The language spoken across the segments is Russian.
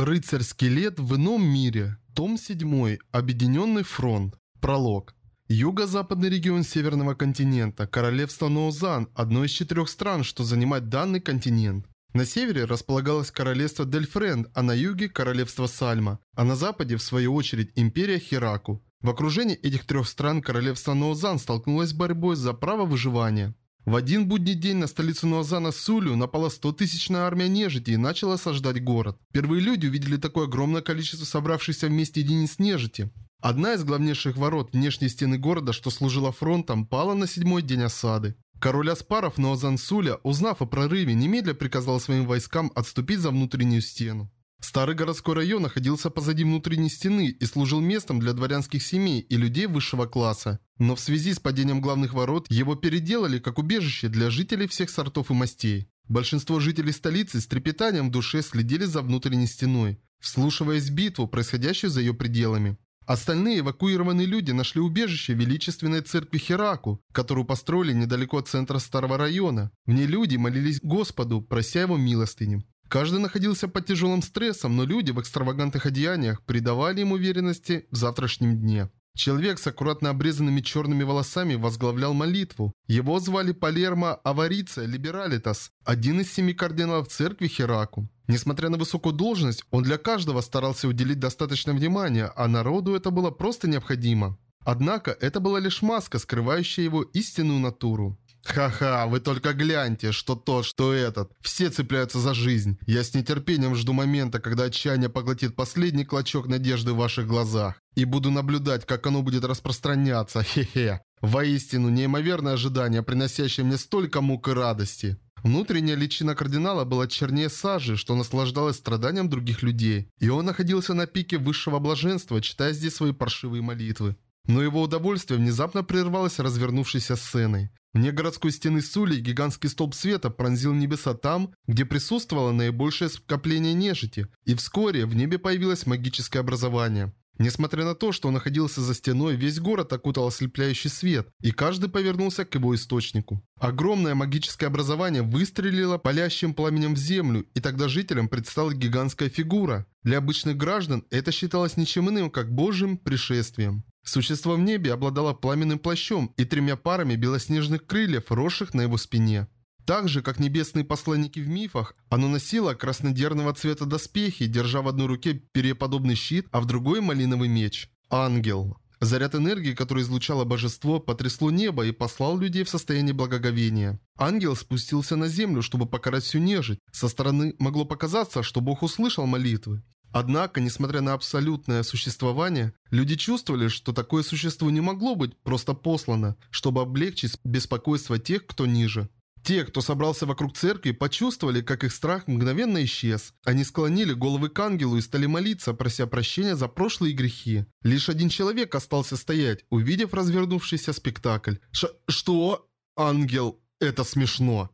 Рыцарь-скелет в ином мире. Том 7. Объединенный фронт. Пролог. Юго-западный регион Северного континента. Королевство Ноузан – одно из четырех стран, что занимает данный континент. На севере располагалось королевство Дельфренд, а на юге – королевство Сальма, а на западе, в свою очередь, империя Хираку. В окружении этих трех стран королевство Ноузан столкнулось с борьбой за право выживания. В один будний день на столицу Нуазана Сулю напала 100-тысячная армия нежити и начала осаждать город. Первые люди увидели такое огромное количество собравшихся вместе единиц нежити. Одна из главнейших ворот внешней стены города, что служила фронтом, пала на седьмой день осады. Король Аспаров Ноазан Суля, узнав о прорыве, немедля приказал своим войскам отступить за внутреннюю стену. Старый городской район находился позади внутренней стены и служил местом для дворянских семей и людей высшего класса. Но в связи с падением главных ворот его переделали как убежище для жителей всех сортов и мастей. Большинство жителей столицы с трепетанием в душе следили за внутренней стеной, вслушиваясь в битву, происходящую за ее пределами. Остальные эвакуированные люди нашли убежище в величественной церкви Хераку, которую построили недалеко от центра старого района. В ней люди молились Господу, прося его милостыню. Каждый находился под тяжелым стрессом, но люди в экстравагантных одеяниях придавали им уверенности в завтрашнем дне. Человек с аккуратно обрезанными черными волосами возглавлял молитву. Его звали Палермо Авариция Либералитас, один из семи кардиналов церкви Хераку. Несмотря на высокую должность, он для каждого старался уделить достаточно внимания, а народу это было просто необходимо. Однако это была лишь маска, скрывающая его истинную натуру. Ха-ха, вы только гляньте, что тот, что этот. Все цепляются за жизнь. Я с нетерпением жду момента, когда отчаяние поглотит последний клочок надежды в ваших глазах. И буду наблюдать, как оно будет распространяться. Хе-хе. Воистину, неимоверное ожидание, приносящее мне столько мук и радости. Внутренняя личина кардинала была чернее сажи, что наслаждалась страданием других людей. И он находился на пике высшего блаженства, читая здесь свои паршивые молитвы. Но его удовольствие внезапно прервалось развернувшейся сценой. Вне городской стены Сули гигантский столб света пронзил небеса там, где присутствовало наибольшее скопление нежити, и вскоре в небе появилось магическое образование. Несмотря на то, что он находился за стеной, весь город окутал ослепляющий свет, и каждый повернулся к его источнику. Огромное магическое образование выстрелило палящим пламенем в землю, и тогда жителям предстала гигантская фигура. Для обычных граждан это считалось ничем иным, как божьим пришествием. Существо в небе обладало пламенным плащом и тремя парами белоснежных крыльев, росших на его спине. Так же, как небесные посланники в мифах, оно носило краснодерного цвета доспехи, держа в одной руке переподобный щит, а в другой малиновый меч. Ангел. Заряд энергии, который излучало божество, потрясло небо и послал людей в состояние благоговения. Ангел спустился на землю, чтобы покарать всю нежить. Со стороны могло показаться, что Бог услышал молитвы. Однако, несмотря на абсолютное существование, люди чувствовали, что такое существо не могло быть просто послано, чтобы облегчить беспокойство тех, кто ниже. Те, кто собрался вокруг церкви, почувствовали, как их страх мгновенно исчез. Они склонили головы к ангелу и стали молиться, прося прощения за прошлые грехи. Лишь один человек остался стоять, увидев развернувшийся спектакль. Ш «Что? Ангел? Это смешно!»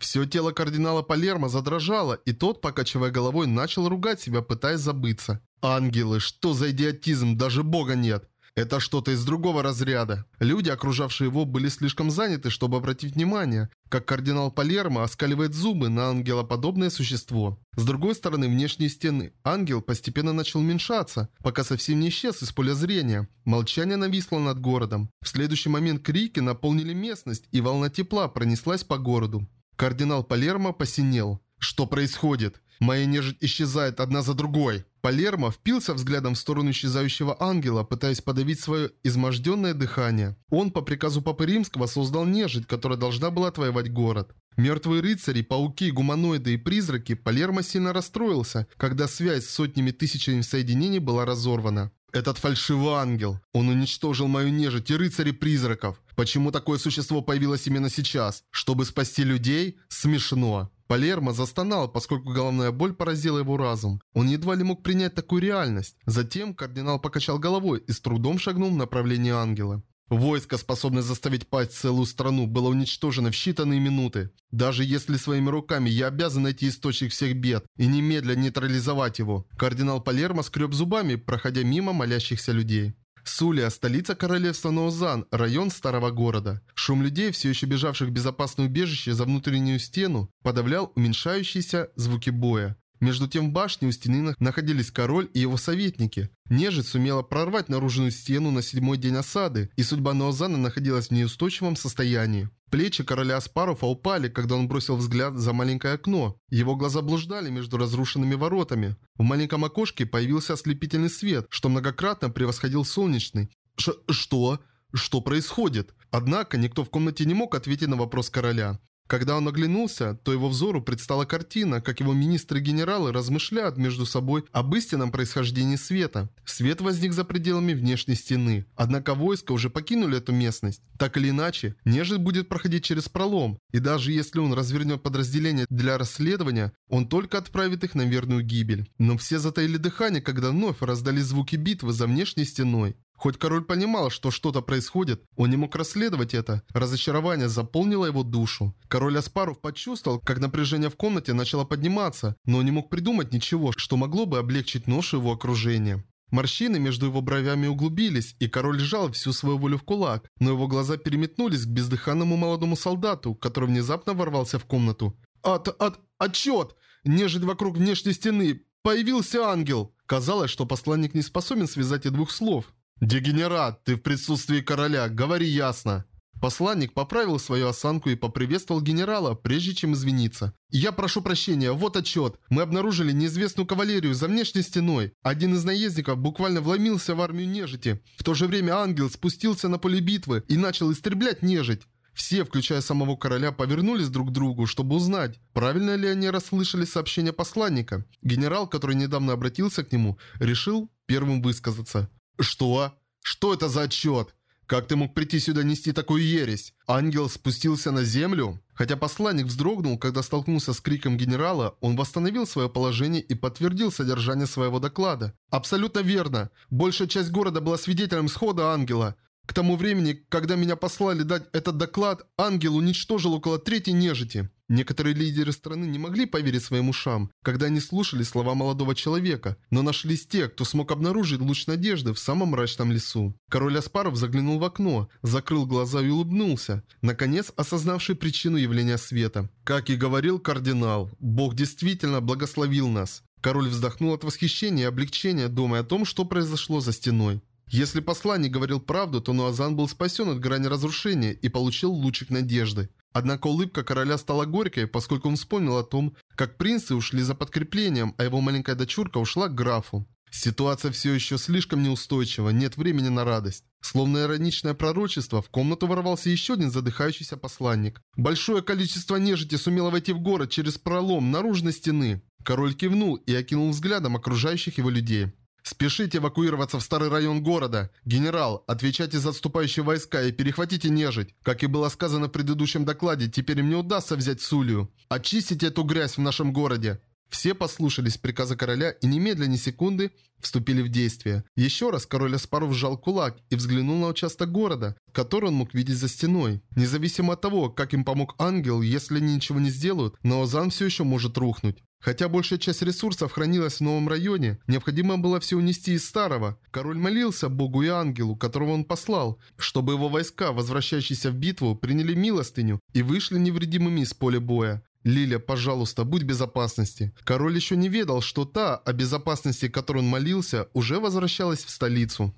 Все тело кардинала Палермо задрожало, и тот, покачивая головой, начал ругать себя, пытаясь забыться. «Ангелы, что за идиотизм, даже бога нет!» Это что-то из другого разряда. Люди, окружавшие его, были слишком заняты, чтобы обратить внимание, как кардинал Палермо оскаливает зубы на ангелоподобное существо. С другой стороны внешней стены ангел постепенно начал уменьшаться, пока совсем не исчез из поля зрения. Молчание нависло над городом. В следующий момент крики наполнили местность, и волна тепла пронеслась по городу. Кардинал Палермо посинел. Что происходит? Моя нежить исчезает одна за другой. Палермо впился взглядом в сторону исчезающего ангела, пытаясь подавить свое изможденное дыхание. Он по приказу Папы Римского создал нежить, которая должна была отвоевать город. Мертвые рыцари, пауки, гуманоиды и призраки, Палермо сильно расстроился, когда связь с сотнями тысячами соединений была разорвана. Этот фальшивый ангел. Он уничтожил мою нежить и рыцари призраков. Почему такое существо появилось именно сейчас? Чтобы спасти людей? Смешно. Палермо застонал, поскольку головная боль поразила его разум. Он едва ли мог принять такую реальность. Затем кардинал покачал головой и с трудом шагнул в направлении ангела. Войско, способное заставить пасть целую страну, было уничтожено в считанные минуты. Даже если своими руками я обязан найти источник всех бед и немедленно нейтрализовать его. Кардинал Палермо скреб зубами, проходя мимо молящихся людей. Сулия – столица королевства Ноузан, район старого города. Шум людей, все еще бежавших в безопасное убежище за внутреннюю стену, подавлял уменьшающиеся звуки боя. Между тем в башне у стены находились король и его советники. Нежить сумела прорвать наружную стену на седьмой день осады, и судьба Ноозана находилась в неустойчивом состоянии. Плечи короля Аспаруфа упали, когда он бросил взгляд за маленькое окно. Его глаза блуждали между разрушенными воротами. В маленьком окошке появился ослепительный свет, что многократно превосходил солнечный. Ш «Что? Что происходит?» Однако никто в комнате не мог ответить на вопрос короля. Когда он оглянулся, то его взору предстала картина, как его министры и генералы размышляют между собой об истинном происхождении света. Свет возник за пределами внешней стены. Однако войска уже покинули эту местность. Так или иначе, нежить будет проходить через пролом. И даже если он развернет подразделение для расследования, он только отправит их на верную гибель. Но все затаили дыхание, когда вновь раздались звуки битвы за внешней стеной. Хоть король понимал, что что-то происходит, он не мог расследовать это. Разочарование заполнило его душу. Король Аспаров почувствовал, как напряжение в комнате начало подниматься, но не мог придумать ничего, что могло бы облегчить ношу его окружения. Морщины между его бровями углубились, и король сжал всю свою волю в кулак, но его глаза переметнулись к бездыханному молодому солдату, который внезапно ворвался в комнату. «От... от... отчет! Нежить вокруг внешней стены! Появился ангел!» Казалось, что посланник не способен связать и двух слов. «Дегенерат, ты в присутствии короля, говори ясно!» Посланник поправил свою осанку и поприветствовал генерала, прежде чем извиниться. «Я прошу прощения, вот отчет. Мы обнаружили неизвестную кавалерию за внешней стеной. Один из наездников буквально вломился в армию нежити. В то же время ангел спустился на поле битвы и начал истреблять нежить. Все, включая самого короля, повернулись друг к другу, чтобы узнать, правильно ли они расслышали сообщение посланника. Генерал, который недавно обратился к нему, решил первым высказаться. «Что? Что это за отчет? Как ты мог прийти сюда нести такую ересь? Ангел спустился на землю?» Хотя посланник вздрогнул, когда столкнулся с криком генерала, он восстановил свое положение и подтвердил содержание своего доклада. «Абсолютно верно. Большая часть города была свидетелем схода ангела. К тому времени, когда меня послали дать этот доклад, ангел уничтожил около трети нежити. Некоторые лидеры страны не могли поверить своим ушам, когда они слушали слова молодого человека, но нашлись те, кто смог обнаружить луч надежды в самом мрачном лесу. Король Аспаров заглянул в окно, закрыл глаза и улыбнулся, наконец осознавший причину явления света. Как и говорил кардинал, Бог действительно благословил нас. Король вздохнул от восхищения и облегчения, думая о том, что произошло за стеной. Если посланник говорил правду, то Нуазан был спасен от грани разрушения и получил лучик надежды. Однако улыбка короля стала горькой, поскольку он вспомнил о том, как принцы ушли за подкреплением, а его маленькая дочурка ушла к графу. Ситуация все еще слишком неустойчива, нет времени на радость. Словно ироничное пророчество, в комнату ворвался еще один задыхающийся посланник. Большое количество нежити сумело войти в город через пролом наружной стены. Король кивнул и окинул взглядом окружающих его людей. Спешите эвакуироваться в старый район города. Генерал, отвечайте за отступающие войска и перехватите нежить. Как и было сказано в предыдущем докладе, теперь им не удастся взять Сулию. Очистите эту грязь в нашем городе. Все послушались приказа короля и немедленно секунды вступили в действие. Еще раз король Аспаров сжал кулак и взглянул на участок города, который он мог видеть за стеной. Независимо от того, как им помог ангел, если они ничего не сделают, Наозан все еще может рухнуть. Хотя большая часть ресурсов хранилась в новом районе, необходимо было все унести из старого. Король молился Богу и ангелу, которого он послал, чтобы его войска, возвращающиеся в битву, приняли милостыню и вышли невредимыми из поля боя. «Лиля, пожалуйста, будь в безопасности». Король еще не ведал, что та, о безопасности которой он молился, уже возвращалась в столицу.